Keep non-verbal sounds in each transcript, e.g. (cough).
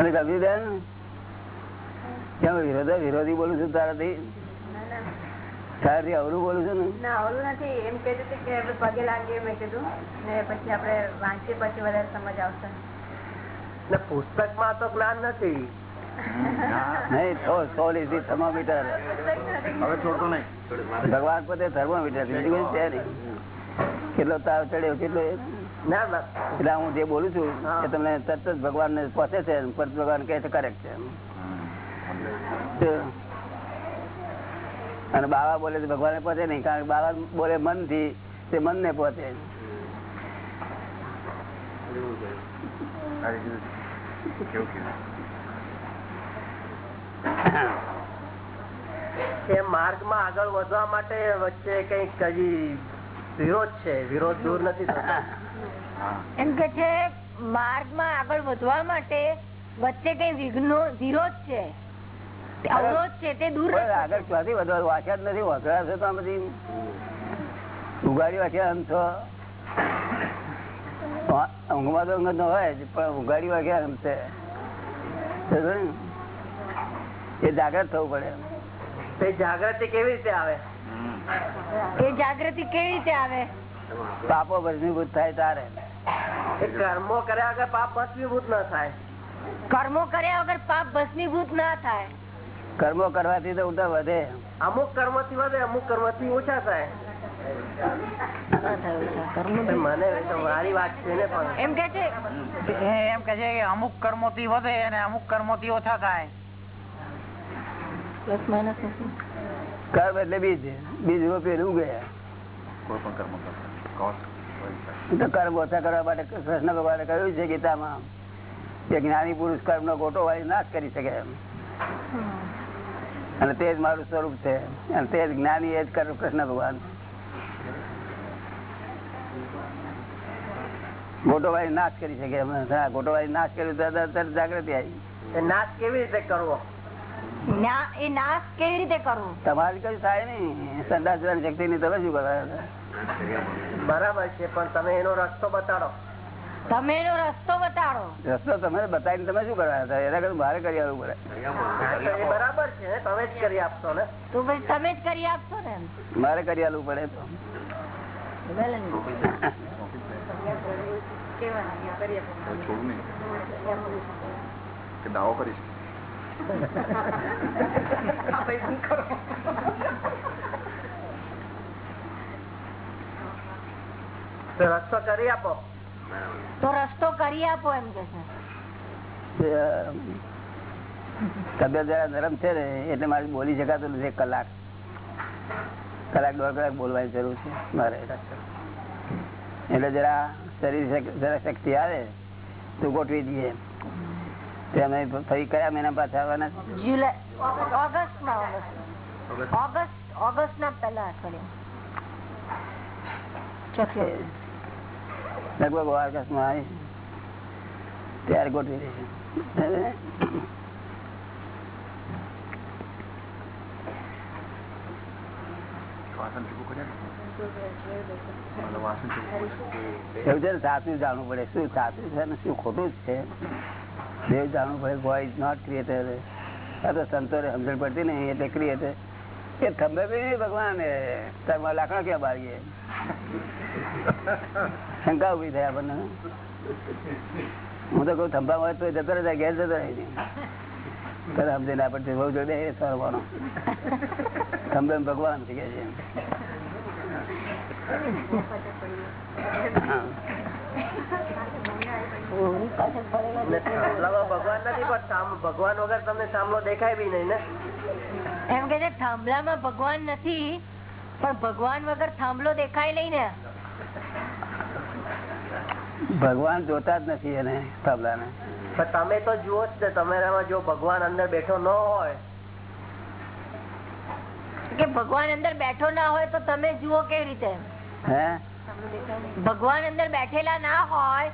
તને સમજી દે કેમ વિરોધ વિરોધી બોલું છું તારાથી તારાથી અવરું બોલું છું ને? ના નથી. એમ કે પગે લાગીએ મેં કીધું. ને પછી આપણે વાંચીએ પછી વધારે સમજ આવશે. ને પુસ્તકમાં તો જ્ઞાન નથી. ભગવાન પોતે થર્મોમીટર કેટલો તાવ ચડ્યો કેટલો એટલે હું જે બોલું છું એ તમને તરત જ ભગવાન ને પહોંચે છે ભગવાન કહે છે કરેક્ટ છે અને બાવા બોલે તો ભગવાન પહોંચે નહીં કારણ કે બાવા બોલે મનથી તે મન ને પહોંચે. કેવું એ આગળ વધવા માટે વચ્ચે કંઈક હજી વિરોધ છે. વિરોધ દૂર નથી થતો. એમ કે છે માર્ગમાં આગળ વધવા માટે વચ્ચે કઈ વિઘ્નો વિરોધ છે? અવરોધ છે તે દૂર આગળ ક્યાંથી વધવા વાંચ્યા જ નથી વાંચડા છે તો આ બધી. ઉગાડી વાંચ્યા અંત ઊંઘમાં તો ઊંઘ ન હોય પણ ઉગાડી વાંચ્યા અંત છે. એ જાગ્રત થવું પડે એ જાગૃતિ કેવી રીતે આવે? એ જાગૃતિ કેવી રીતે આવે? પાપો ભજનીભૂત થાય તારે. કર્મો કર્યા વગર પાપ ભસ્મીભૂત ના થાય. કર્મો કર્યા વગર પાપ ભસ્મીભૂત ના થાય. કર્મો કરવાથી તો ઉલટા વધે. અમુક કર્મથી વધે અમુક કર્મથી ઓછા થાય. પણ મને તો મારી વાત છે ને પણ. એમ કે છે? એમ કે છે કે અમુક કર્મો થી વધે અને અમુક કર્મો થી ઓછા થાય. કર્મ એટલે બીજ. બીજ રોપીને ઉગે કોઈ પણ કર્મ તો કર્મ ઓછા કરવા માટે કૃષ્ણ ભગવાને કહ્યું છે ગીતામાં કે જ્ઞાની પુરુષ કર્મ નો ગોટો વાળી નાશ કરી શકે એમ. અને તે જ મારું સ્વરૂપ છે. અને તે જ જ્ઞાની એ જ કર્મ કૃષ્ણ ભગવાન. ગોટો વાળી નાશ કરી શકે ગોટો વાળી નાશ કર્યું જાગૃતિ આવી. નાશ કેવી રીતે કરવો? ના- નાશ કેવી રીતે કરવો? તમારી કઈ થાય નહીં. સંદાસ શક્તિ ની તમે શું કરવા બરાબર છે પણ તમે એનો રસ્તો બતાડો. તમે એનો રસ્તો બતાડો. રસ્તો તમે બતાવીને તમે શું કરવા હતા? એના કરતા મારે કરી આવવું પડે. બરાબર છે તમે જ કરી આપશો ને? તો પછી તમે જ કરી આપશો ને મારે કરી આવવું પડે તો. કેવાનું કરીએ છોડું નહીં કે દાવો કરીશ. (laughs) તો રસ્તો કરી આપો તો રસ્તો કરી આપો એમ કે છે તબિયત જરા નરમ છે ને એટલે મારે બોલી શકાતું નથી કલાક કલાક દોઢ કલાક બોલવાની જરૂર છે મારે એટલે જરા શરીર જરા શક્તિ આવે તો ગોઠવી દઈએ તે અમે ફરી કયા મહિના પાછા આવવાના જુલાઈ ઓગસ્ટમાં ઓગસ્ટ ઓગસ્ટ ના પહેલા અઠવાડિયા લગભગ ઓગસ્ટમાં આવી. ત્યાર ગોઠવી દઈશું. સાચું જાણવું પડે શું સાચું છે ને શું ખોટું જ છે. દેવ જાણવું પડે ગોડ ઇઝ નોટ ક્રિએટર આ તો સંતોને સમજણ પડતી નહીં એટલે ક્રિએટર એ થંભે બી નહીં ભગવાન લાકડા ક્યાં બાળીએ? શંકા ઊભી થાય આપણને. હું તો કઉ થંભા હોય તો જતો રહે ઘેર જતો રહે નહીં કદાચ સમજે ના પડતી બહુ જોડે સરવાનો થંભે ભગવાન થઈ છે હા. ને થાંભલામાં ભગવાન નથી પણ ભગવાન વગર તમને થાંભલો દેખાય બી નહીં ને. એમ કે છે થાંભલામાં ભગવાન નથી પણ ભગવાન વગર થાંભલો દેખાય નહીં ને. ભગવાન જોતા જ નથી એને તબલા ને તમે તો જુઓ જ ને તમારામાં જો ભગવાન અંદર બેઠો ન હોય. કે ભગવાન અંદર બેઠો ના હોય તો તમે જુઓ કેવી રીતે? હે? ભગવાન અંદર બેઠેલા ના હોય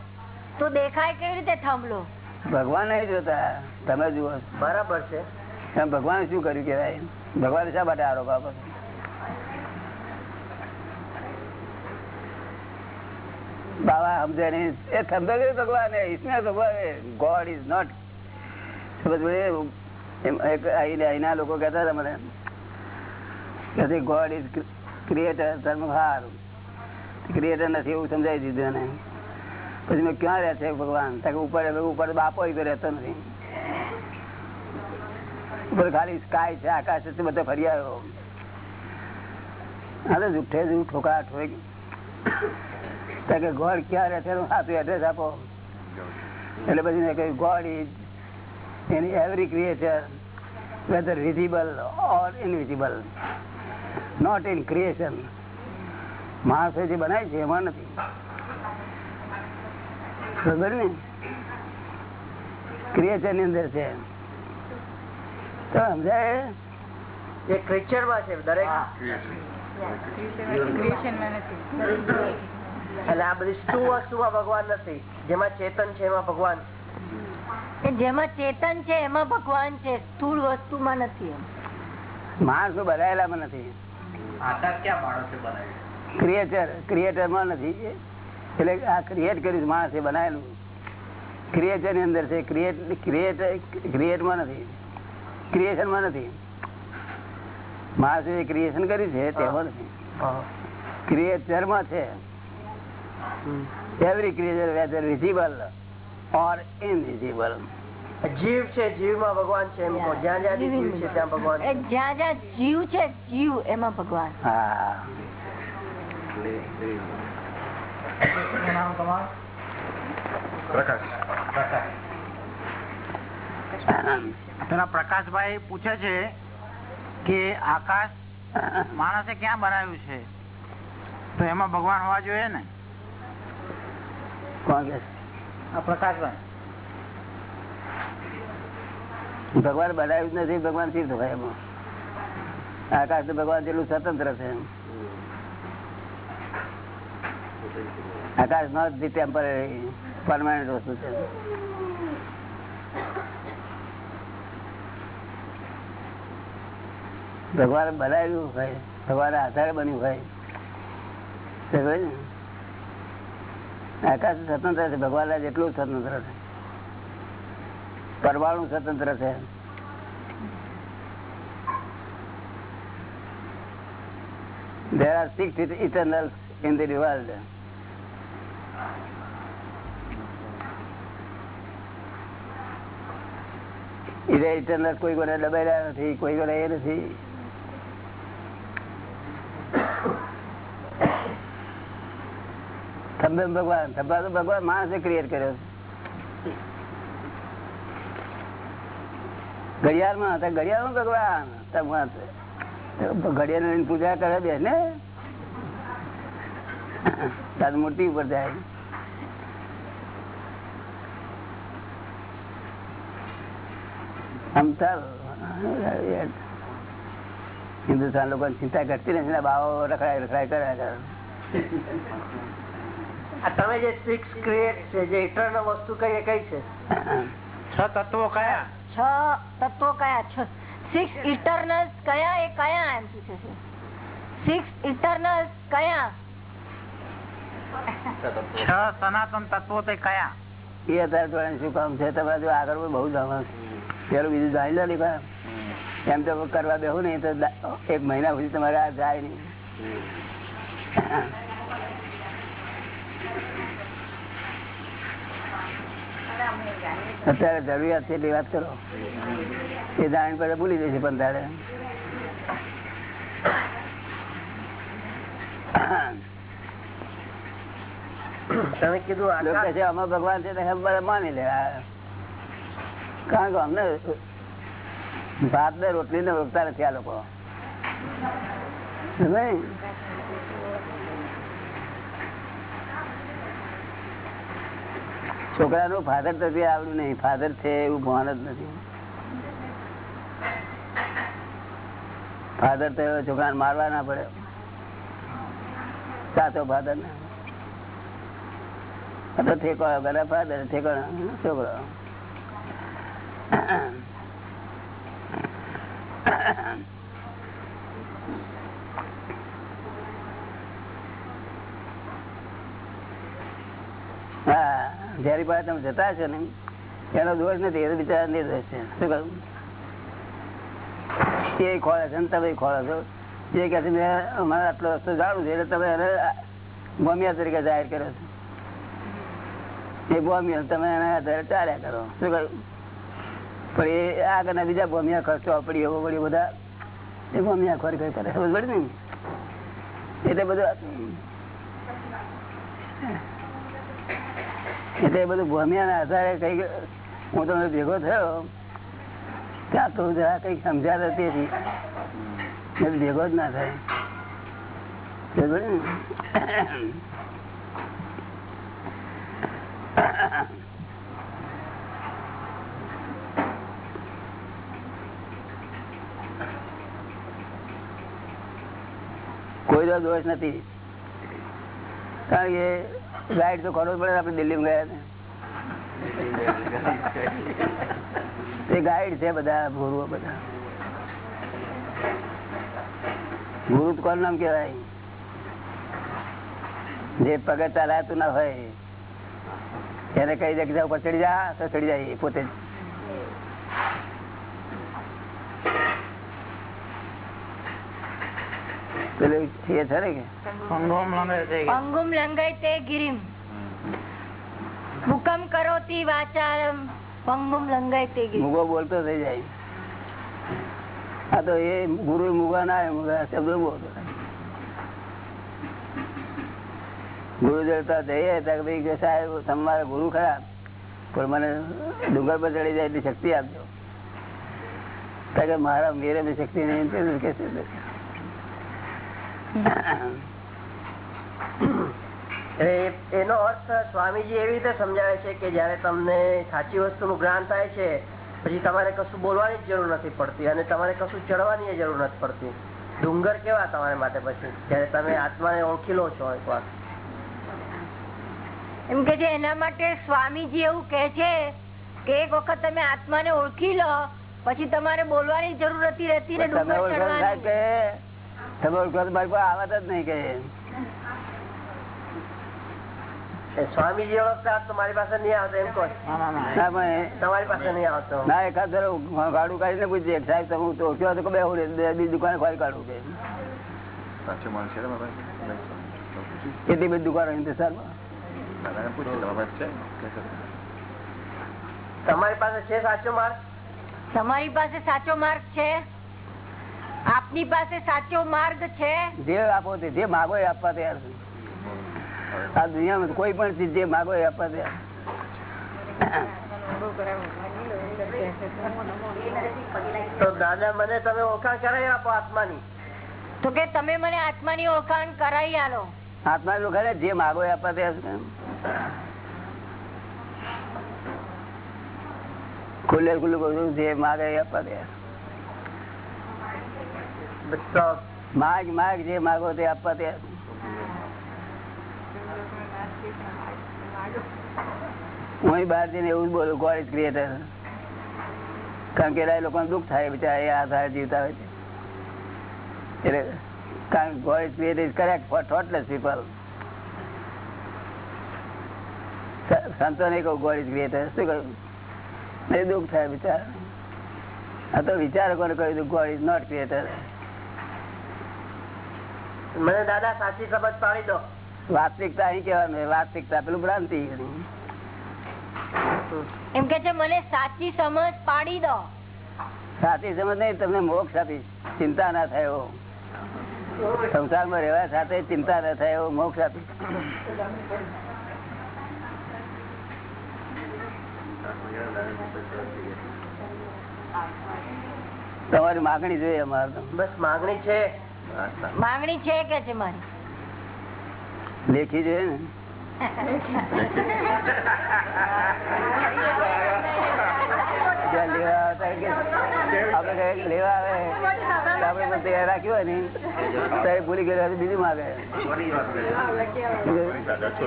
તો દેખાય કેવી રીતે થાંભલો? ભગવાન નહીં જોતા તમે જુઓ બરાબર છે. ભગવાન શું કર્યું કેવાય ભગવાન શા માટે આરોપ આપો છો? બાબા એ સમજો ભગવાન ગોડ ઇઝ નોટ અહીંના લોકો કહેતા હતા મને ગોડ ઇઝ ક્રિએટર ધર્મ ક્રિએટર નથી એવું સમજાવી દીધું એને. પછી મેં ક્યાં રહે ભગવાન? કે ઉપર ઉપર બાપો તો રહેતો નથી. ઉપર ખાલી સ્કાય છે, આકાશ છે, બધો ફરી આવ્યો હા તો જૂઠે જૂઠ ઠોકા ઠોકી કે ગોડ ક્યાં રહે છે સાચું એડ્રેસ આપો. એટલે પછી મેં કહ્યું God is any every creature whether visible or invisible not in creation માણસો જે બનાય છે એમાં નથી. ખબર ને? ક્રિએચરની અંદર છે. તો સમજાય? એ ક્રિએચરમાં છે દરેક. એટલે આ બધી શું વસ્તુ ભગવાન નથી? જેમાં ચેતન છે એમાં ભગવાન. જેમાં ચેતન છે એમાં ભગવાન છે સ્થુલ વસ્તુ માં નથી માણસો બનાયેલામાં નથી. ક્રિએચર ક્રિએટરમાં નથી. એટલે આ ક્રિએટ કર્યું છે માણસે બનાયેલું ક્રિએટરની અંદર છે ક્રિએટ ક્રિએટ ક્રિએટમાં નથી. ક્રિએશનમાં નથી. માણસે જે ક્રિએશન કર્યું છે તેમાં નથી. ક્રિએચરમાં છે. Every creature whether visible or invisible જીવ છે જીવમાં ભગવાન છે એમ કહો. જ્યાં જ્યાં જીવ છે ત્યાં ભગવાન જ્યાં જ્યાં જીવ છે જીવ એમાં ભગવાન. હા. પેલા પ્રકાશભાઈ પૂછે છે કે આકાશ માણસે ક્યાં બનાવ્યું છે? તો એમાં ભગવાન હોવા જોઈએ ને કોણ કે આ પ્રકાશભાઈ ભગવાન બનાવ્યું નથી, ભગવાનથી હોય એમાં આકાશ ભગવાન જેટલું સ્વતંત્ર છે આકાશ નોટ ધી ટેમ્પરરી પરમાનન્ટ વસ્તુ છે. ભગવાન બનાવ્યું હોય ભગવાન આધારે બન્યું હોય? આકાશ સ્વતંત્ર છે, ભગવાન જેટલું સ્વતંત્ર છે. પરમાણુ સ્વતંત્ર છે. There are six eternals in the world. કોઈ કોને દબાયેલા નથી, કોઈ કોને એ નથી. થંભે ભગવાન થંભા તો ભગવાન માણસે ક્રિએટ કર્યો ઘડિયાળમાં હતા ઘડિયાળ ભગવાન ઘડિયાળ લઈને પૂજા કરે બે ને? તારી મૂર્તિ ઉપર જાય. આમ ચાલ હિન્દુસ્તાન લોકો ચિંતા કરતી નથી બાવો રખડાય રખડાય કરે. તમે જે સિક્સ ક્રિએટ છે જે ઇટરનલ વસ્તુ કઈ કઈ છે? છ તત્વો કયા? છ તત્વો કયા છ? સિક્સ ઇટરનલ્સ કયા એ કયા એમ પૂછે છે? સિક્સ ઇટરનલ્સ કયા? છ સનાતન તત્વો તે કયા? એ અત્યારે જોડે શું કામ છે? તમારે જો આગળ બહુ જવાનું પેલું બીજું જાણી લો ને ભાઈ. એમ તો કરવા બેહું નહીં તો એક મહિના સુધી તમારે આ જાય નહીં. અત્યારે જરૂરિયાત છે એટલી વાત કરો. એ જાણી પછી ભૂલી જશે પણ તારે તમે કીધું આમાં ભગવાન છે માની લે. આ. કારણ કે અમને ભાત ને રોટલી ને રોકતા નથી આ લોકો સમજાય? છોકરાનું ફાધર તો આવડ્યું નહીં. ફાધર છે એવું ભાન જ નથી. ફાધર તો છોકરાને મારવા ના પડે. સાચો ફાધર ને. તો ઠેકો ગરા ફાધર ઠેકો. છોકરો હા પાસે તમે જતા છો ને, એનો દોષ નથી, એ તો બિચારા નિર્દોષ છે. શું કહ્યું એ ખોળે છે ને તમે ખોળો છો. એ કે છે, મેં અમારે આટલો રસ્તો જાણું છે, એટલે તમે એને બોમિયા તરીકે જાહેર કર્યો છે. એ બોમિયા તમે એના આધારે ચાલ્યા કરો. શું કહ્યું પણ એ આગળના બીજા બોમિયા ખર્ચો આપડી, એવો પડી બધા, એ બોમિયા ખોરી કરે. ખબર પડે ને? એટલે બધું એટલે બધું ભૂમિયા ના આધારે કંઈક હું તમને ભેગો થયો, ત્યાં તો જરા કંઈક સમજાતો તેથી ભેગો જ ના થાય? કોઈ દોષ નથી. કારણ કે ગાઈડ તો ખરો પડે, આપણે દિલ્હીમાં ગયા હતા તે ગાઈડ છે બધા, ગુરુઓ બધા. ગુરુ કોણ નામ કેવાય જે પગે ચલાતું ના હોય, એને કઈ જગ્યા ઉપર ચડી જા, તો ચડી જાય પોતે પેલું એ છે ને કે? સંગમ લંગે છે કે? અંગુમ લંગાઈ તે ગિરિમ. હુકમ કરોતી વાચારમ. પંગુમ લંગાઈ તે ગિરિમ. મુગો બોલતો થઈ જાય. હા તો એ ગુરુ મુગા ના મુગા શબ્દો બોલતો ગુરુ દેવતા જઈએ ત્યાં કે સાહેબ તમારે ગુરુ ખરા. પણ મને ડુંગર પર ચડી જાય એટલી શક્તિ આપજો. કે મારા મેરે શક્તિ નહીં કે એનો અર્થ સ્વામીજી એવી રીતે સમજાવે છે કે જયારે તમને સાચી વસ્તુનું જ્ઞાન થાય છે પછી તમારે કશું બોલવાની જ જરૂર નથી પડતી અને તમારે કશું ચડવાની જરૂર નથી પડતી. ડુંગર કેવા તમારા માટે પછી? જયારે તમે આત્માને ઓળખી લો છો એક વાર એમ કે છે એના માટે સ્વામીજી એવું કે છે કે એક વખત તમે આત્માને ઓળખી લો પછી તમારે બોલવાની જરૂર નથી રહેતી ને ડુંગર ચડવાની. કે તમે ઓળખો તો મારી પાસે આવત જ નહીં કે એ સ્વામીજી ઓળખતા હોત તો મારી પાસે નહીં આવતો એમ કહો ના ના ના ના પણ તમારી પાસે નહીં આવતો ના એકાદ ધરો ગાડું કાઢીને પૂછીએ કે સાહેબ તમે તો ઓળખ્યો હતો કે બે હું બીજી દુકાને ખોરી કાઢું કે સાચો માણસ છે ને બાબા પૂછ્યું કેટલી બધી દુકાનો હિન્દુસ્તાનમાં દાદાને પૂછ્યું તમારા પાસે છે કે છે? તમારી પાસે છે સાચો માર્ગ તમારી પાસે સાચો માર્ગ છે આપની પાસે સાચો માર્ગ છે? જે આપો તે જે માગો એ આપવા તૈયાર છું. આ દુનિયામાં કોઈ પણ ચીજ જે માગો એ આપવા તૈયાર તો દાદા મને તમે ઓળખાણ કરાવી આપો આત્માની. તો કે તમે મને આત્માની ઓળખાણ કરાવી આલો. આત્મા નું ખરે જે માગો એ આપવા તૈયાર ખુલ્લે ખુલ્લું કહું જે માગે એ આપવા તૈયાર માગ માગ જે માગો તે આપવા તે. હું બહાર જઈને એવું બોલું ગોડ ક્રિએટર કારણ કે એ લોકોને દુઃખ થાય બિચારા, એ થાય જીવતા હોય એટલે કારણ God is creator is correct for thoughtless people સંતો ને કહું ગોડ ઇઝ ક્રિએટર શું કહ્યું એ દુઃખ થાય બિચારા. આ તો વિચારકોને કહ્યું ગોડ ઇઝ નોટ ક્રિએટર મને દાદા સાચી સમજ પાડી દો. વાસ્તવિકતા અહીં કેવાનું વાસ્તવિકતા પેલું ભ્રાંતિ એમ કે છે મને સાચી સમજ પાડી દો. સાચી સમજ નહીં તમને મોક્ષ આપી ચિંતા ના થાય એવો. સંસારમાં રહેવા સાથે ચિંતા ના થાય એવો મોક્ષ આપી તમારી માગણી જોઈએ અમારે બસ માગણી છે. માંગણી છે કે છે મારી? લેખી છે ને?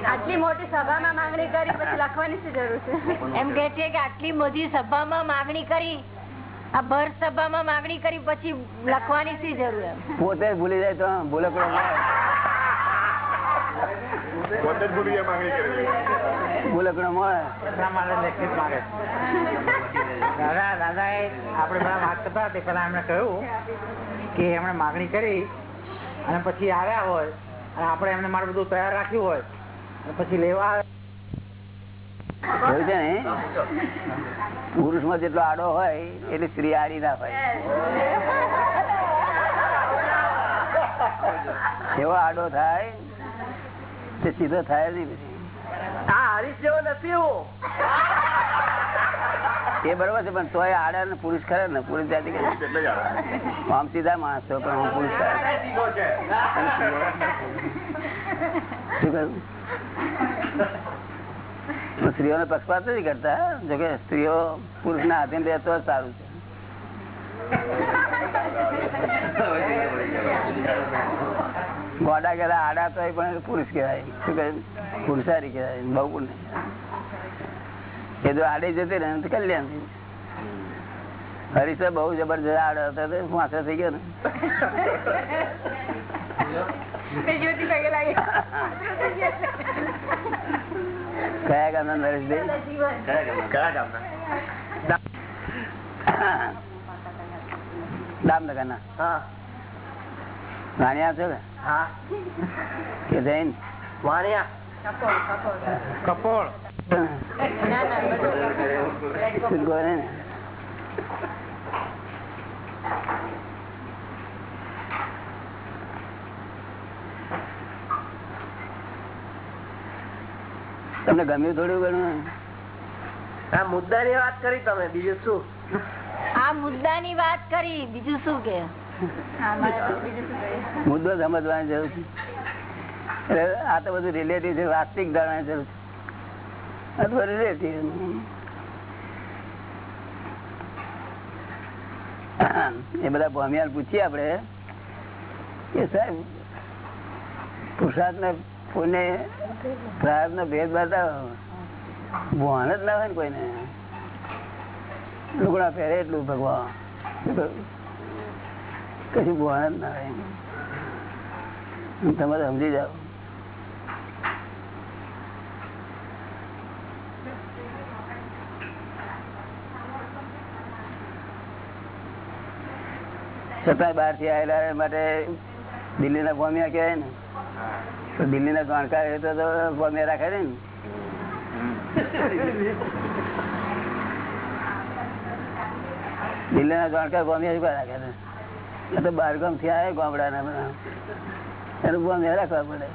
આટલી મોટી સભામાં માંગણી કરી આ ભર સભામાં માગણી કરી પછી લખવાની શી જરૂર એમ. પોતે ભૂલી જાય તો ભૂલે ભૂલકડો મળે એટલા માટે લેખિત માંગે દાદા દાદા એ આપડે બધા વાત કરતા તે પેલા એમણે કહ્યું કે એમણે માગણી કરી અને પછી આવ્યા હોય અને આપણે એમને મારું બધું તૈયાર રાખ્યું હોય અને પછી લેવા આવે એવું છે ને? પુરુષમાં જેટલો આડો હોય એટલે સ્ત્રી આડી ના હોય. એવો આડો થાય તે સીધો થાય નહીં એ બરોબર છે પણ તોય આડા ને પુરુષ ખરા ને પુરુષ જાતિ. આમ સીધા માણસો પણ હું પુરુષ શું કહ્યું? સ્ત્રીઓને પક્ષપાત નથી કરતા જોકે સ્ત્રીઓ પુરુષ ના આધીન રહે તો સારું છે. ગોડા કહેવાય આડા તો પણ પુરુષ કહેવાય. શું કહે? પુરુષારી કહેવાય, બહુ પુણ્ય એ જો આડે જતી રહે તો કલ્યાણ હરીશ બહુ જબરજસ્ત આડો હતો વાંચો થઈ ગયો ને. (laughs) કયા ગામના નરેશભાઈ કયા ગામના દામનગરના હા વાણિયા છો કે હા કે જૈન વાણિયા કપોળ ના ના બધું શું કહો ને તમને ગમ્યું થોડું ઘણું? આ મુદ્દાની વાત કરી તમે બીજું શું? આ મુદ્દાની વાત કરી બીજું શું કે? મુદ્દો સમજવાની જરૂર છે. આ તો બધું રિલેટિવ છે વાસ્તવિક જાણવાની જરૂર છે. અથવા રિલેટિવ એ બધા ભોમિયાલ પૂછીએ આપડે કે સાહેબ પુરુષાર્થ ને પુણ્ય પ્રાર્થ નો ભેદ બતાવો ભોન જ ના ને કોઈને. લુગડા પહેરે એટલું ભગવાન? કશું ભોન જ ના હોય સમજી જાઓ. છતાં બહારથી આવેલા માટે દિલ્હી ના ભોમિયા કહેવાય ને. તો દિલ્હી ના ગણકાર એ રાખે ને. દિલ્હી ના ગણકાર શું રાખે ને બારગામથી આવે ગામડા ના બધા રાખવા પડે.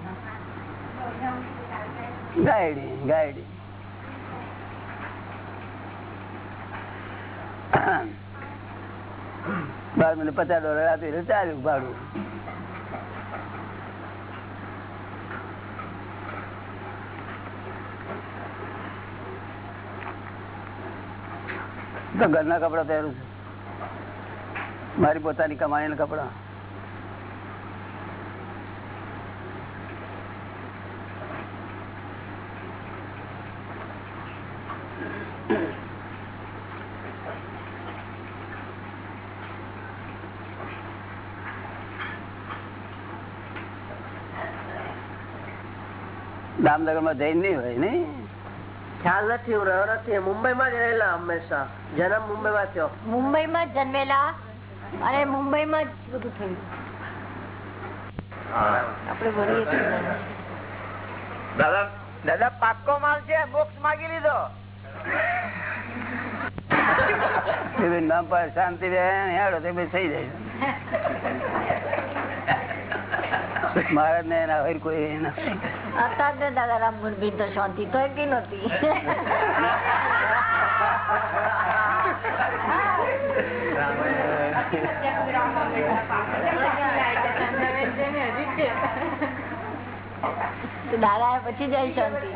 ગાયડી ગાયડી. બાર મિનિટ પચાસ ડોલર આપી ચાલ્યું ભાડું. ઘરના કપડા પહેરું છું. મારી પોતાની કમાણી કપડા. દામનગરમાં જઈને નહીં હોય ને? ખ્યાલ નથી હું રહ્યો નથી. મુંબઈ માં જ રહેલા હંમેશા. જન્મ મુંબઈ માં થયો. મુંબઈ માં જન્મેલા અને મુંબઈ માં જ બધું થયું. આપડે. દાદા દાદા પાક્કો માલ છે બોક્સ માગી લીધો. શાંતિ હેડો તે થઈ જાય. (laughs) મહારાજ ને એના હોય કોઈ એના. અત્યારે દાદા રામ મુરબી તો શાંતિ તો એટલી નહોતી તો દાદા પછી જાય શાંતિ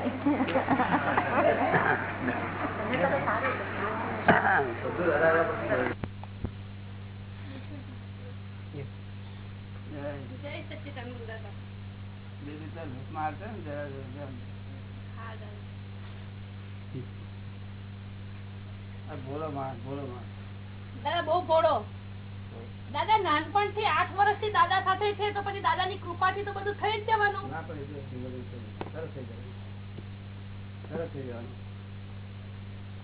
બોલો માં બોલો માં દાદા બહુ ભોળો. દાદા નાનપણથી આઠ દાદા સાથે છે તો પછી દાદા ની કૃપા થી તો બધું થઈ જ જવાનું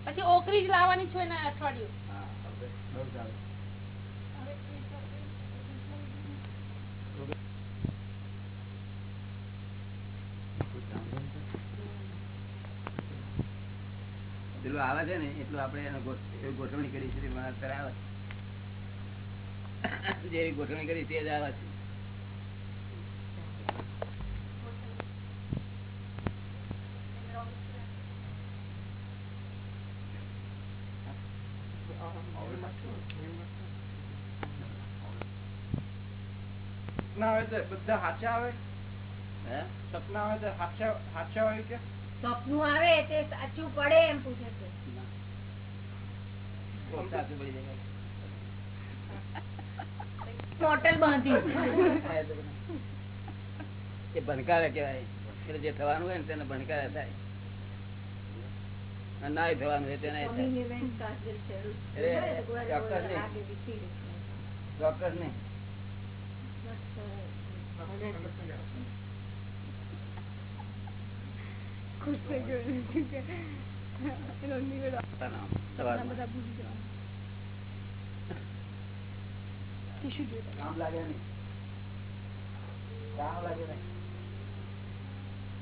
પછી ઓકરી જ લાવવાની છું એને અઠવાડિયું હા બહુ સારું પેલું આવે છે ને એટલું આપણે એને ગોઠ- ગોઠવણી કરી છે આવે છે. જેવી ગોઠવણી કરી તે જ આવે છે. સપના આવે તો બધા સાચા આવે? હે? સપના આવે તો સાચા હાચા હોય કે? સપનું આવે તે સાચું પડે એમ પૂછે છે. મોટલ બાંધી. એ ભણકારે કહેવાય. એટલે જે થવાનું હોય ને તેને ભણકારે થાય. નાય થવાનું હોય તેને ચોક્કસ નહીં. ચોક્કસ નહીં. ચોક્કસ થઈ ગયો કામ લાગે નહીં કામ લાગે નહીં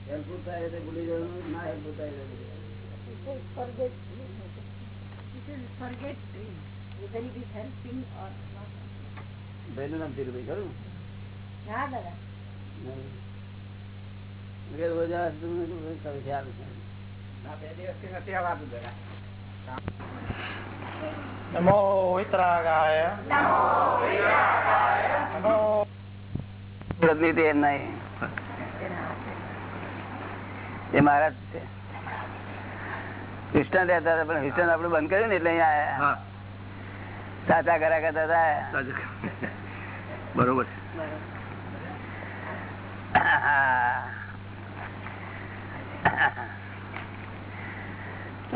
હેલ્પફુલ થાય એટલે ભૂલી જવાનું ના હેલ્પફુલ થાય એટલે ભૂલી જવાનું. ભાઈનું નામ ધીરુભાઈ ખરું દાદા ના બે દિવસથી વિતરાગાય નમો વિતરાગાય. નમો એ મહારાજ છે. હિસ્ટન રહેતા હતા પણ હિસ્ટન આપડે બંધ કર્યું ને એટલે અહીંયા આવ્યા સાચા કરા કરતા હતા. બરોબર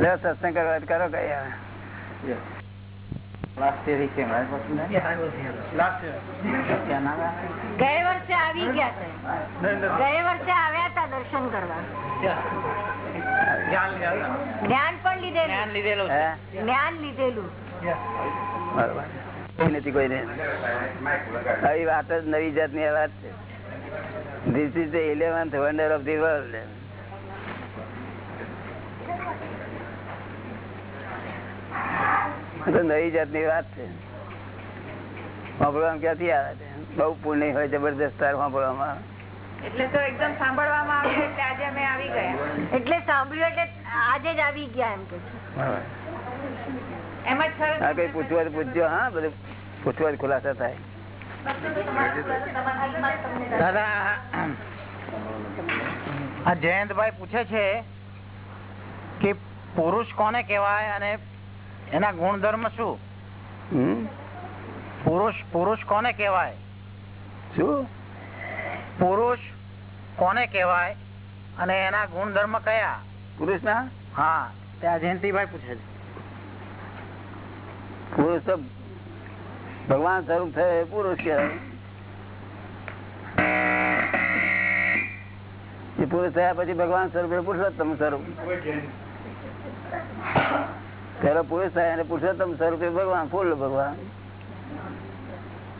લે સત્સંગ કરવા કરો કઈ હવે. લાસ્ટ યર છે મારે પછી લાસ્ટ ત્યાં ના વર્ષે આવી ગયા છે. ગયે વર્ષે આવ્યા હતા દર્શન કરવા. જ્ઞાન પણ લીધેલું. જ્ઞાન લીધેલું જ્ઞાન લીધેલું. બરોબર. કોઈ નથી કોઈને આવી વાત જ નવી જાતની ની વાત છે. This is the eleventh wonder of the world નવી જાતની વાત છે. સાંભળવામાં ક્યાંથી આવે છે? બહુ પુણ્ય હોય જબરદસ્ત સાંભળવામાં. એટલે તો એકદમ સાંભળવામાં આવ્યું એટલે આજે અમે આવી ગયા. એટલે સાંભળ્યું એટલે આજે જ આવી ગયા એમ કે એમ જ સરસ કઈ પૂછવા પૂછજો હા બધું પૂછવા ખુલાસા થાય. દાદા આ જયંતભાઈ પૂછે છે કે પુરુષ કોને કહેવાય અને એના ગુણધર્મ શું? પુરુષ પુરુષ કોને કહેવાય? શું? પુરુષ કોને કહેવાય? અને એના ગુણધર્મ કયા? પુરુષ ના હા ત્યાં જયંતિભાઈ પૂછે છે. પુરુષ તો ભગવાન સ્વરૂપ થયો એ પુરુષ કહેવાય. પુરુષ થયા પછી ભગવાન સ્વરૂપ પુરુષોત્તમ સ્વરૂપ. પેલો પુરુષ થાય અને પુરુષોત્તમ સ્વરૂપે ભગવાન ફૂલ ભગવાન.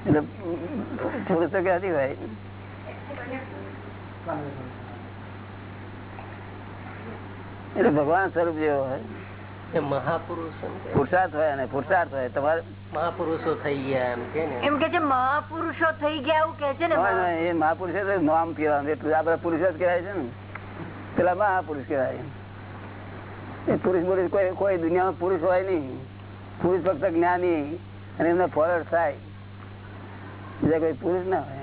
એટલે પુરુષ તો ક્યાંથી હોય. એટલે ભગવાન સ્વરૂપ જેવો હોય. મહાપુરુષો પુરુષાર્થ હોય અને પુરુષાર્થ હોય. તમારે મહાપુરુષો થઈ ગયા એમ કે એમ કે છે મહાપુરુષો થઈ ગયા એવું કે છે ને એ મહાપુરુષ એટલે નામ કહેવાનું. એટલું આપડે પુરુષ જ કહેવાય છે ને. પેલા મહાપુરુષ કહેવાય. એ પુરુષ પુરુષ કોઈ કોઈ દુનિયામાં પુરુષ હોય નહીં. પુરુષ ફક્ત જ્ઞાની અને એમને ફોરવર્ડ થાય. બીજા કોઈ પુરુષ ના હોય.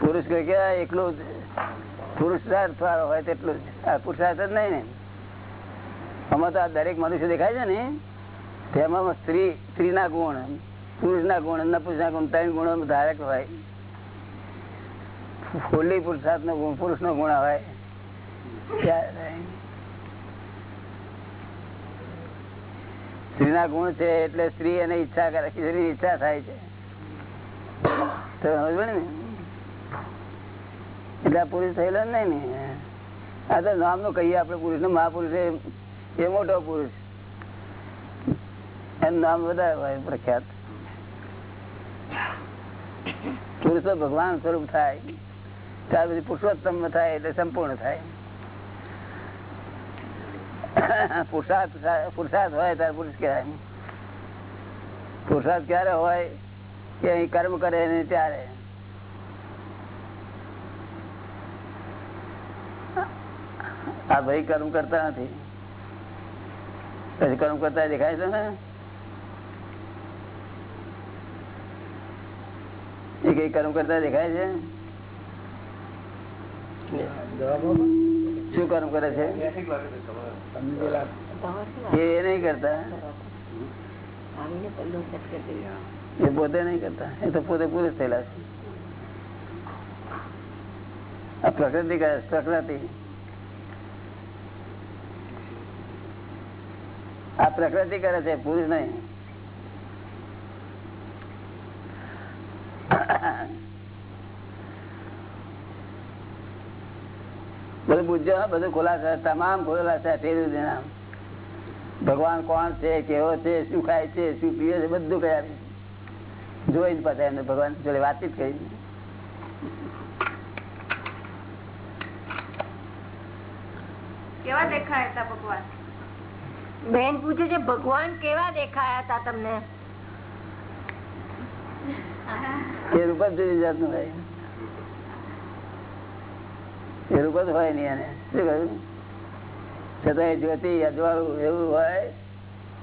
પુરુષ કોઈ કહેવાય એકલું જ. પુરુષાર્થ વાળો હોય તેટલું જ. પુરુષાર્થ જ નહીં ને. આમાં તો આ દરેક મનુષ્ય દેખાય છે ને. તેમાં સ્ત્રી સ્ત્રીના ગુણ. પુરુષના ગુણ નપુરુષના ગુણ, ત્રણ ગુણો ધારક હોય. ફૂલી પુરુષાર્થ નો ગુણ પુરુષ નો ગુણ હોય. સ્ત્રીના ગુણ છે એટલે સ્ત્રી એને ઈચ્છા કરે, સ્ત્રીની ઈચ્છા થાય છે. ને? એટલે પુરુષ થયેલો નહીં ને. આ તો નામનું કહીએ આપણે પુરુષ, ને મહાપુરુષ એ મોટો પુરુષ. એમ નામ વધારે હોય, પ્રખ્યાત. પુરુષ તો ભગવાન સ્વરૂપ થાય ત્યાર પછી પુરુષોત્તમ થાય એટલે સંપૂર્ણ થાય પુરુષાર્થ થાય- પુરુષાર્થ હોય ત્યારે પુરુષ કહેવાય પુરુષાર્થ ક્યારે હોય કે અહીં કર્મ કરે ને ત્યારે આ ભાઈ કર્મ કરતા નથી પછી કર્મ કરતા દેખાય છે ને એ કર્મ કરતા દેખાય છે? શું કર્મ કરે છે? એ નહીં કરતા? એ પોતે નહીં કરતા? એ તો પોતે પુરુષ થયેલા છે. આ પ્રકૃતિ પ્રકૃતિ. આ પ્રકૃતિ કરે છે, પુરુષ નહીં. બધું પૂછજો બધું ખુલાસા. તમામ ખુલાસા ફેરવી દેના ભગવાન કોણ છે કેવો છે શું ખાય છે શું પીવે છે બધું કયા જોઈ પાછા એમને ભગવાન જોડે વાતચીત કરી. કેવા દેખાયા હતા ભગવાન? બેન પૂછે છે ભગવાન કેવા દેખાયા હતા તમને? એ રૂપ જુદી જાતનું હોય. એ રૂપ હોય નહીં એને. શું કહ્યું? છતાં એ જ્યોતિ, અજવાળું એવું હોય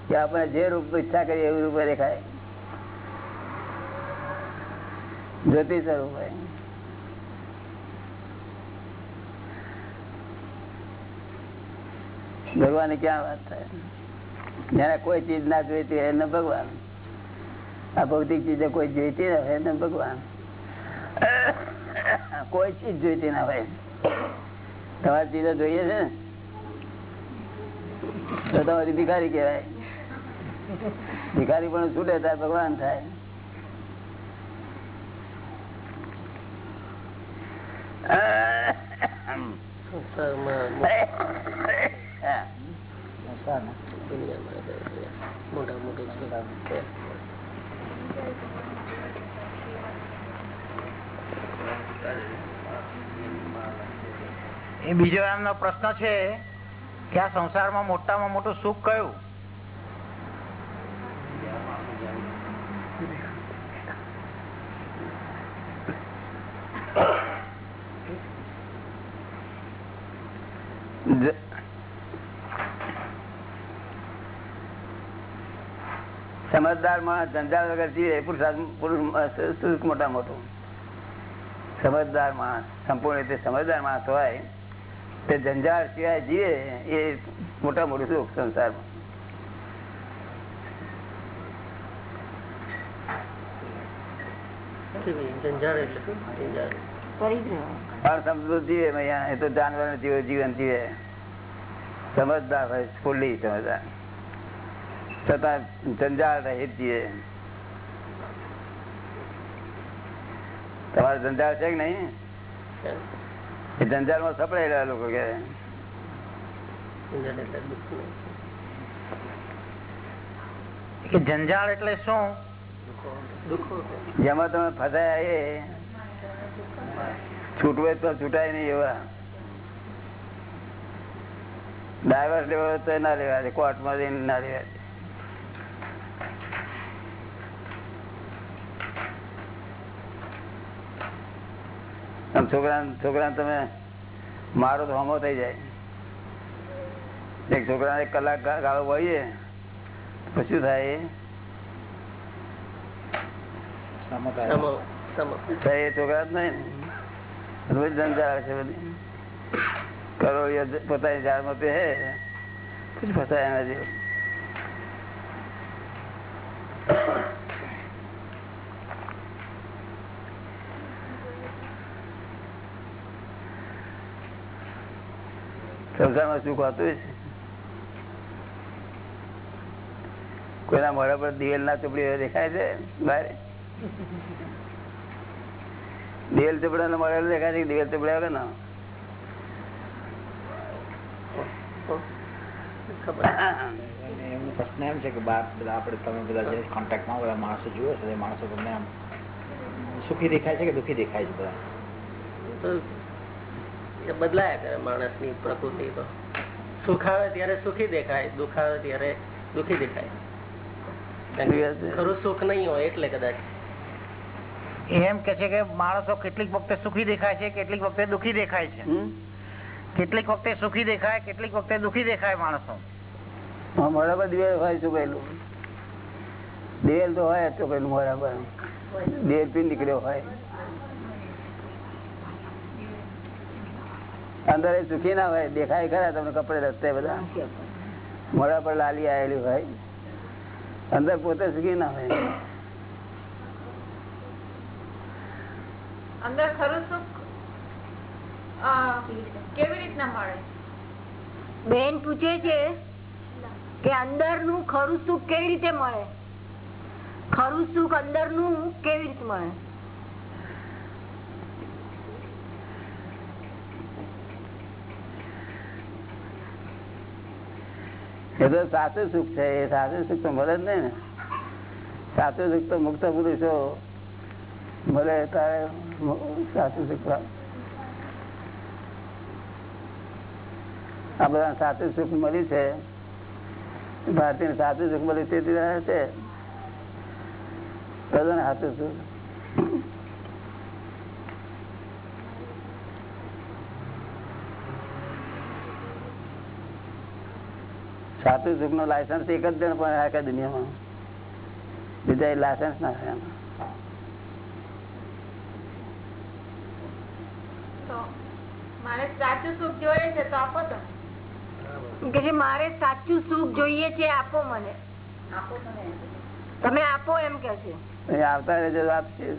કે આપણે જે રૂપ ઈચ્છા કરીએ એવું રૂપે દેખાય. જ્યોતિ સ્વરૂપ હોય. ભગવાન ક્યાં વાત થાય? જયારે કોઈ ચીજ ના જોઈતી હોય એને ભગવાન. આ ભૌતિક ચીજો કોઈ જોઈતી ના હોય એને ભગવાન. કોઈ ચીજ જોઈતી ના હોય. તમારી ચીજો જોઈએ છે ને? તો તમારી ભિખારી કહેવાય ભિખારી પણ છૂટે ત્યારે ભગવાન થાય હા. એ બીજો એમનો પ્રશ્ન છે કે આ સંસારમાં મોટામાં મોટું સુખ કયું? સમજદાર માણસ ધંધા વગર જીવે, પુરુષ મોટા મોટું. સમજદાર માણસ, સંપૂર્ણ રીતે સમજદાર માણસ હોય તે જંજાળ સિવાય જીવે એ મોટા મોટું સુખ સંસારમાં? પણ સમજવું જીવે અહીંયા એ તો જાનવર જીવે જીવન જીવે. સમજદાર હોય ફૂલી સમજદાર. છતાં જંજાળ રહિત જીવે. તમારે જંજાળ છે કે નહીં? એ માં સપડાયેલા લોકો કે જંજાળ એટલે શું? જેમાં તમે ફસાયા એ છૂટવે તો છૂટાય નહીં એવા. ડાયવર્સ લેવો તો ના લેવા કોર્ટમાં જઈને ના લેવા છોકરા છોકરા તમે મારો તો હમો થઈ જાય. એક છોકરા એક કલાક ગાળો વહીએ પછી શું થાય એ? છોકરા જ નહીં. રોજ ધંધા છે બધી. કરોડિયો પોતાની જાળમાં પહે હે પછી ફસાય એના જેવું. સંસારમાં સુખ હોતું છે. કોઈના મોઢા પર દિવેલ ના ચોપડી દેખાય છે બહાર? દિવેલ ચોપડા ના મોઢા દેખાય છે દિવેલ ચોપડા આવે ને? પ્રશ્ન એમ છે કે બાર બધા આપણે તમે બધા જે કોન્ટેક્ટમાં બધા માણસો જુઓ છો એ માણસો તમને આમ સુખી દેખાય છે કે દુઃખી દેખાય છે બધા? એ બદલાયા કરે માણસની પ્રકૃતિ તો. સુખ આવે ત્યારે સુખી દેખાય દુઃખ આવે ત્યારે દુઃખી દેખાય. ખરું સુખ નહીં હોય એટલે કદાચ. એમ કે છે કે માણસો કેટલીક વખતે સુખી દેખાય છે કેટલીક વખતે દુઃખી દેખાય છે. કેટલીક વખતે સુખી દેખાય કેટલીક વખતે દુઃખી દેખાય માણસો. બરાબર દિવેલ હોય ચોપેલું દિવેલ તો હોય તો પેલું બરાબર. દિવેલ પી નીકળ્યો હોય. અંદર એ સુખી ના હોય દેખાય ખરા તમને કપડે રસ્તે બધા. મોડા પર લાલી આવેલી હોય. અંદર પોતે સુખી ના હોય. અંદર ખરું સુખ કેવી રીતના મળે? બેન પૂછે છે કે અંદરનું ખરું સુખ કેવી રીતે મળે? ખરું સુખ અંદરનું કેવી રીતે મળે? એ તો સાચું સુખ છે, એ સાચું સુખ તો મળે જ નહીં ને. સાચું સુખ તો મુક્ત પુરુષો મળે તારે સાચું સુખ આ બધા સાચું સુખ મળ્યું છે. ભારતીય સાચું સુખ મળ્યું તે છે. સાચું સુખ. સાચું સુખ નો લાયસન્સ એક જ જણ પણ આખા દુનિયામાં. બીજા લાયસન્સ ના થાય મારે સાચું સુખ જોઈએ છે તો આપો તો. મારે સાચું સુખ જોઈએ છે આપો મને. તમે આપો એમ કે છે. આવતા રહેજો આપશે આ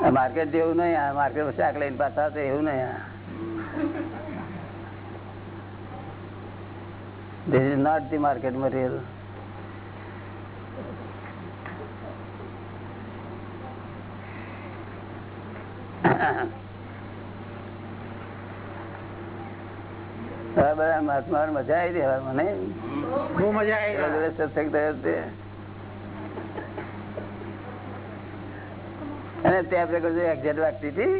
માર્કેટ જેવું નહીં આ માર્કેટ શાક લઈને પાછા આવશે એવું નહીં is not the market material. બધા મહાત્મા મજા આવી રહી હવે મને બહુ મજા આવી. સત્સંગ થયો તે અને ટેપ રેકોર્ડ જો એક્ઝેટ લાગતી હતી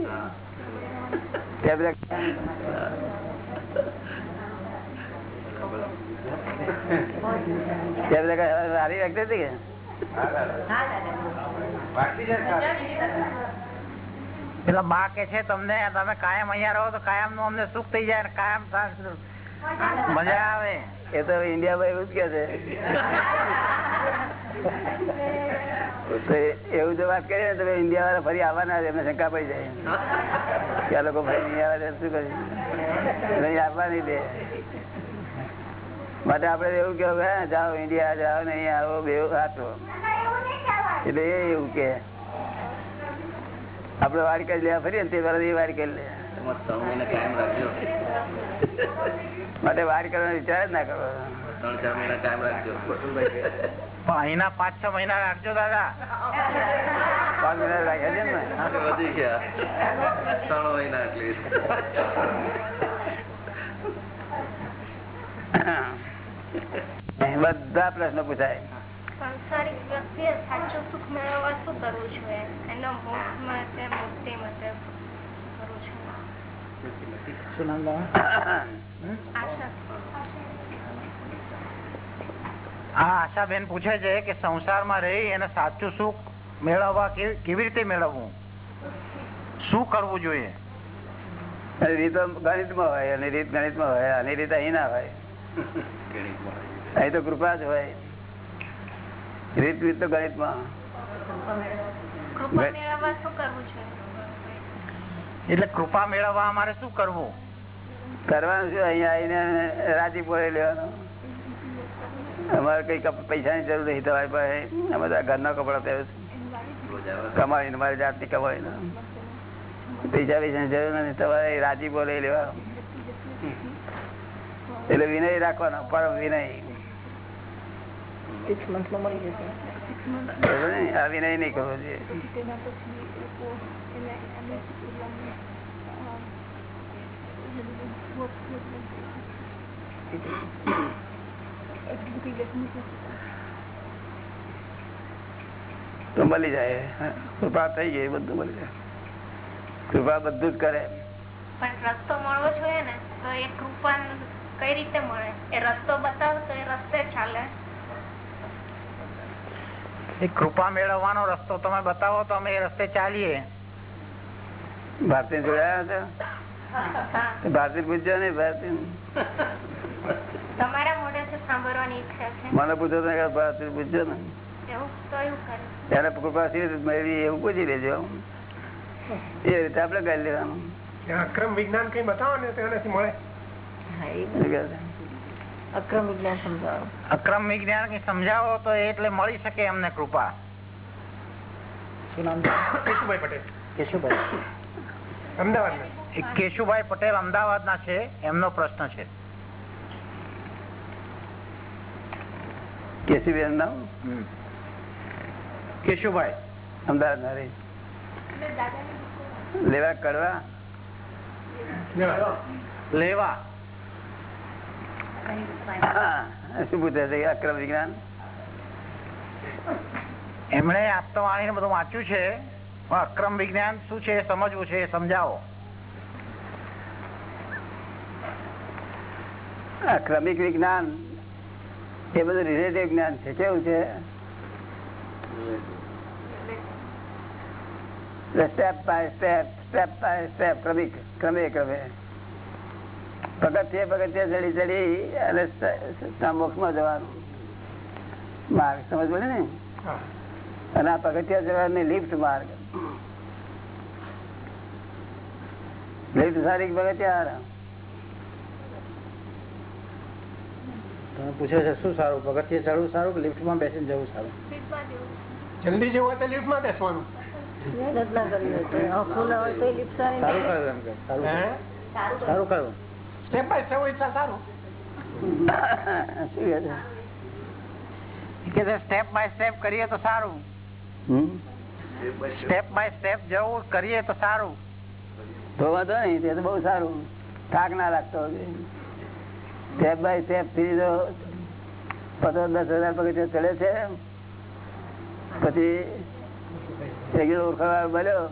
ટેપ રેકોર્ડ ટેપ રેકોર્ડ સારી લાગતી હતી કે? એટલે બા કે છે તમને તમે કાયમ અહીંયા રહો તો કાયમનું અમને સુખ થઈ જાય કાયમ. મજા આવે. એ તો ઇન્ડિયા ભાઈ એવું જ કે છે. (laughs) એવું જો વાત કરીએ ને તો ઇન્ડિયા વાળા ફરી આવવાના એમને શંકા પડી જાય. કે આ લોકો ફરી નહીં આવે શું કરે નહીં આવવાની દે. માટે આપડે એવું કેવું હે જાઓ ઇન્ડિયા જાઓ નહીં આવો બે સાચો એટલે એ એવું કે. આપડે વાડ કરી લેવા ફરી ને તે વાર એ વાડ કરી લે. માટે વાડ કરવાનો વિચાર જ ના કરો ત્રણ ચાર મહિના કાયમ રાખજો. પણ પાંચ છ મહિના રાખજો દાદા. પાંચ મહિના રાખ્યા છે ને? વધી ગયા. ત્રણ મહિના એટલી. બધા પ્રશ્નો પૂછાય. સંસારિક વ્યક્તિએ સાચું સુખ મેળવવા શું કરવું જોઈએ? એનો મોક્ષ માટે મુક્તિ માટે શું નામ આશા. આ આશાબેન પૂછે છે કે સંસારમાં રહી એને સાચું સુખ મેળવવા કેવી કેવી રીતે મેળવવું? શું કરવું જોઈએ? રીતો ગણિતમાં હોય અને રીત ગણિતમાં હોય અને રીત અહીં ના હોય. અહીં તો કૃપા જ હોય. રીત રીત તો ગણિતમાં. કૃપા મેળવવા શું કરવું જોઈએ એટલે કૃપા મેળવવા અમારે શું કરવું? કરવાનું શું? અહીંયા આવીને રાજી પોરે લેવાનું. અમારે કઈ પૈસા પૈસાની જરૂર નથી તમારી પાસે. અમે તો ઘરના કપડા પહેરું છું. કમાઈને મારી જાતની કમાઈને પૈસા પૈસા જરૂર નથી. તમારે રાજી બોલે લેવા. એટલે વિનય રાખવાનો પરમ વિનય. આ વિનય નહીં કરવો જોઈએ. તો મળી જાય હા. કૃપા થઈ ગઈ બધું મળી જાય કૃપા બધું જ કરે પણ રસ્તો મળવો જોઈએ ને તો એ કૃપા કઈ રીતે મળે એ રસ્તો બતાવો તો એ રસ્તે ચાલે એ કૃપા મેળવવાનો રસ્તો તમે બતાવો તો અમે એ રસ્તે ચાલીએ ભારતી જોડાયા હા હતા ભારતી પૂછજો ને ભારતી તમારા મોઢેથી સાંભળવાની ઈચ્છા છે? મને પૂછો ભારતી પૂછજો ને. એવું? તો એવું કરે. ત્યારે કૃપા મેળવી એવું પૂછી લેજો. એ રીતે આપણે કરી લેવાનું. અક્રમ વિજ્ઞાન કઈ બતાવો ને તો મળે. અક્રમ વિજ્ઞાન સમજાવો. અક્રમ વિજ્ઞાન કઈ સમજાવો તો એટલે મળી શકે એમને કૃપા. શું નામ છે? કેશુભાઈ પટેલ. કેશુભાઈ. અમદાવાદ કેશુભાઈ પટેલ અમદાવાદ ના છે એમનો પ્રશ્ન છે. કેશુભાઈ નામ? કેશુભાઈ અમદાવાદ ના રે લેવા કડવા લેવા. શું પૂછે અક્રમ વિજ્ઞાન? એમણે આપતો વાણીને બધું વાંચ્યું છે અક્રમ વિજ્ઞાન શું છે સમજવું છે સમજાવો આ ક્રમિક વિજ્ઞાન એ બધું રિલેટિવ જ્ઞાન છે. કેવું છે? Step by step step by step ક્રમિક ક્રમે ક્રમે. પગથિયે પગથિયે ચડી ચડી અને મોક્ષમાં જવાનું. માર્ગ સમજ પડે ને? અને આ પગથિયા જવાની લિફ્ટ માર્ગ. લિફ્ટ સારી પગથિયા તમે પૂછે છે શું સારું? પગથિયે ચડવું સારું કે લિફ્ટમાં બેસીને જવું સારું? જલ્દી જવું તો બેસવાનું. કરવી સ્ટેપ બાય સ્ટેપ હોય તો સારું. શું કે સ્ટેપ બાય સ્ટેપ કરીએ તો સારું. સ્ટેપ બાય સ્ટેપ જવું કરીએ તો સારું. તો વાંધો નહીં તે તો બહુ સારું. થાક ના લાગતો સ્ટેપ બાય સ્ટેપથી તો પચાસ દસ હજાર પગથિયા ચડે છે. પછી એક ઓળખાવા ઓળખાણ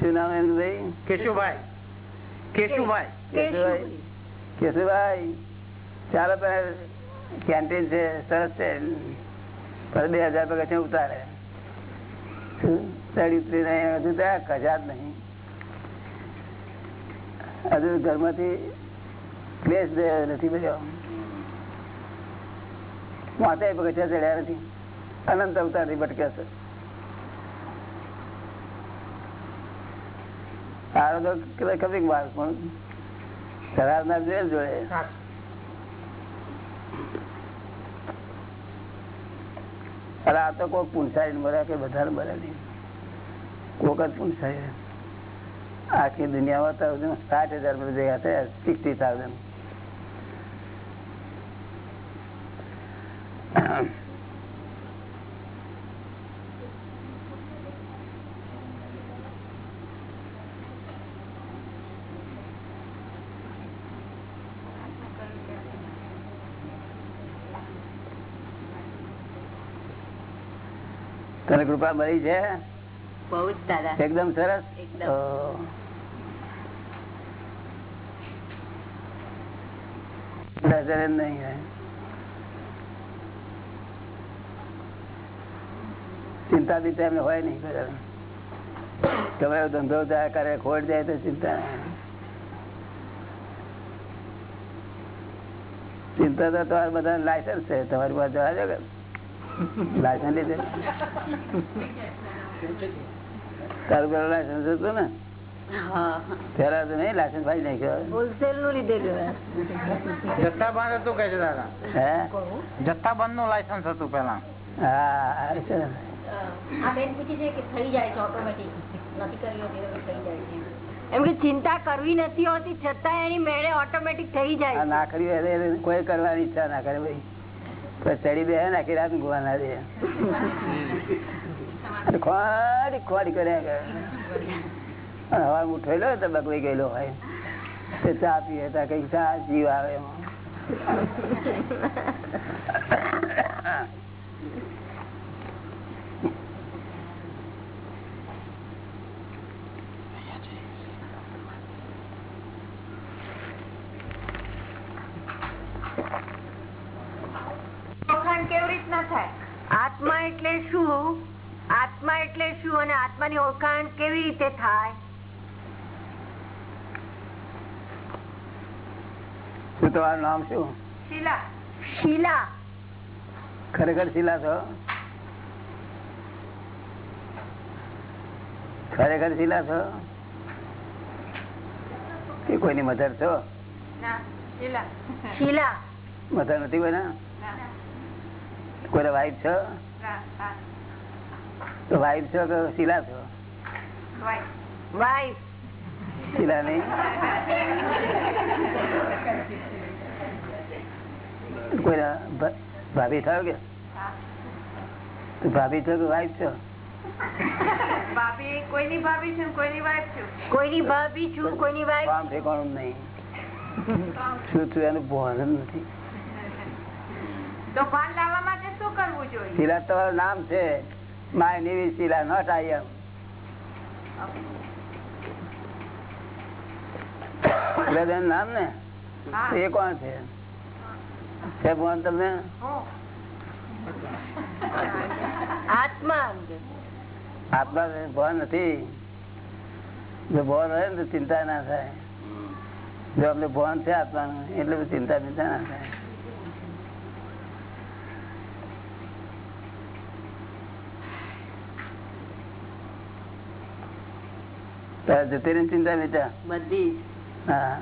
શું નામ એનું ભાઈ? કેશુભાઈ. કેશુભાઈ. કેશુભાઈ. કેશુભાઈ. ચાલો પણ કેન્ટીન છે સરસ છે. પણ બે હજાર પગથિયા ઉતારે? ચડી ઉતરીને હજુ ત્યાં કજા જ નહીં. હજુ ઘરમાંથી ક્લેશ નથી બધો માથે પગથિયા ચડ્યા નથી. અનંત અવતારથી ભટક્યા છે. આ તો કોઈ પૂંછાઈ મળે કે બધાને મળે નહીં. કોક આખી દુનિયામાં તો સાઠ હજાર બધા ભેગા થયા સિક્સટી થાઉઝન્ડ. તને કૃપા મળી છે? એકદમ સરસ? નહીં ચિંતા બીતા એમને હોય નહીં એવો ધંધો જાય કરે ખોટ જાય તો ચિંતા ચિંતા તો તમારે બધા લાયસન્સ છે. તમારી પાસે જવા દો લાયસન્સ લીધે? તારું પેલો લાયસન્સ હતું ને? પેલા તો નહીં લાયસન્સ ભાઈ નાખ્યો. જથ્થાબંધ હતું કે છે દાદા? હે? જથ્થાબંધનું લાયસન્સ હતું પેલા હા છે. આ બેન પૂછી છે કે થઈ જાય છે ઓટોમેટિક નથી કરવી થઈ જાય છે. એમ કે ચિંતા કરવી નથી હોતી છતાં એની મેળે ઓટોમેટિક થઈ જાય. ના કર્યું કોઈ કરવાની ઈચ્છા ના કરે ભાઈ. ચડી બે નાખી રાત ગુવા ના દે. ખોડી ખોડી કર્યા કરે. હવા ઉઠેલો તો બગડી ગયેલો હોય. તે ચા પીએ તા કઈ ચા જીવ આવે એમાં ઓળખાણ કેવી રીતના થાય આત્મા એટલે શું? આત્મા એટલે શું અને આત્માની ઓળખાણ કેવી રીતે થાય? શું તમારું નામ શું? શીલા. શીલા. ખરેખર શીલા છો? ખરેખર શીલા છો? કે કોઈની મધર છો? શીલા. મધર નથી કોઈના કોઈ વાઈફ છો? તો વાઈફ છો કે શીલા છો? વાઈફ શીલા નહીં? કોઈ ભાભી થયો કે? તો ભાભી છો કે વાઈફ છો કોઈની ભાભી છું કોઈની વાઈફ કામ ઠેકાણું નહીં. શું છું એનું ભાન નથી? તો ભાન લાવવા માટે શીલા તમારું નામ છે. માય નીવી શીલા નોટ આઈ એમ શીલાબેન નામ ને? એ કોણ છે? છે ભગવાન તમને? આત્મા આત્મા ભાન નથી. જો ભાન હોય ને તો ચિંતા ના થાય. જો અમને ભાન છે આત્માનું એટલે બધી ચિંતા ચિંતા ના થાય. જતી રહી ચિંતા મિતા બધી હા.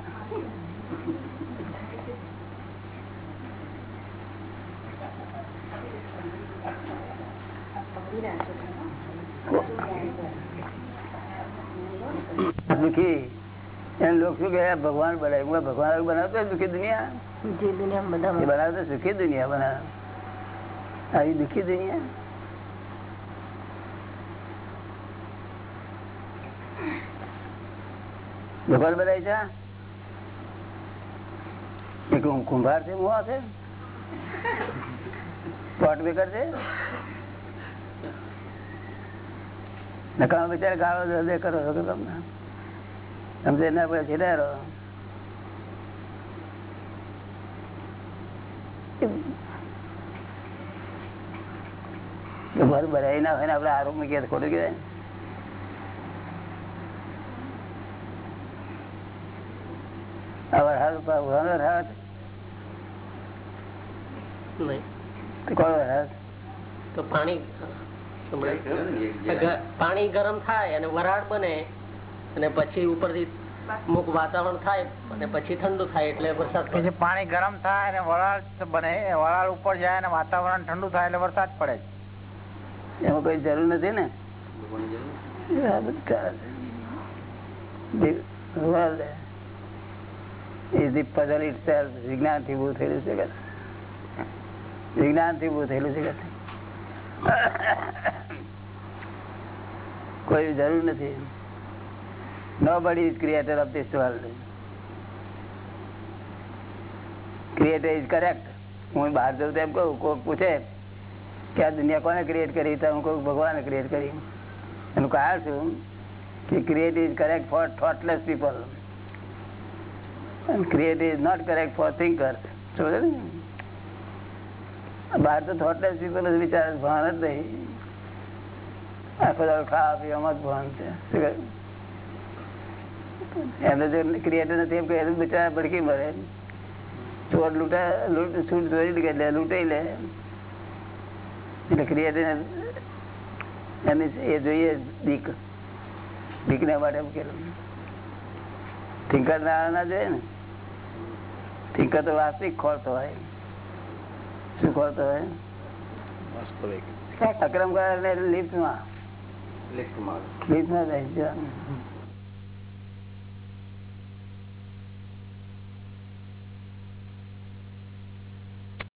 દુખી. એને લોકો શું કહે? ભગવાન બનાવ્યું ભગવાન બનાવતો દુખી દુનિયા? દુનિયા બનાવતો સુખી દુનિયા બનાવે. આવી દુખી દુનિયા? ભગવાન બનાવી છે? કુંભાર છે હું છે? પોટ બેકર છે? નકામા બિચાર, ગાળો હૃદય કરો છો કે તમને સમજે એના પર છે રહો. ઘર ભરાઈ ના હોય ને આપડે આરોપ મૂકીએ ખોટું કહેવાય. તો પાણી પાણી ગરમ થાય અને વરાળ બને અને પછી ઉપરથી અમુક વાતાવરણ થાય અને પછી ઠંડુ થાય એટલે વરસાદ પછી પાણી ગરમ થાય અને વરાળ બને વરાળ ઉપર જાય અને વાતાવરણ ઠંડુ થાય એટલે વરસાદ પડે એમાં કોઈ જરૂર નથી ને? આ બધું ચાલે છે. The world is the puzzle itself. વિજ્ઞાનથી ઊભું થયેલું છે કે વિજ્ઞાનથી ઊભું થયેલું છે કે કોઈ જરૂર નથી Nobody is creator of this world. Creator is correct. હું બહાર જઉં તો એમ કહું કોઈક પૂછે કે આ દુનિયા કોને ક્રિએટ કરી તો હું કહું ભગવાને ક્રિએટ કરી એનું કારણ શું કે create is correct for thoughtless people and create is not correct for thinkers. સમજે ને? બહાર તો થોટલેસ પીપલ વિચાર ભાન જ નહીં આખો દાડો ખાવા પીવામાં જ ભાન છે શું કહ્યું? એમને જો ક્રિએટર નથી એમ કહે બિચારા ભડકી મરે ચોર લૂંટા લૂંટ છૂટ ચોરી લે લૂંટાઈ લે એટલે ક્રિએટર એની એ જોઈએ બીક બીકના માટે મૂકેલું થિંકર ના ના જોઈએ ને થિંકર તો વાસ્તવિક ખોટ હોય. શું ખોટ હોય? અક્રમ કરે લિફ્ટમાં લિફ્ટમાં. બેસી જવાનું.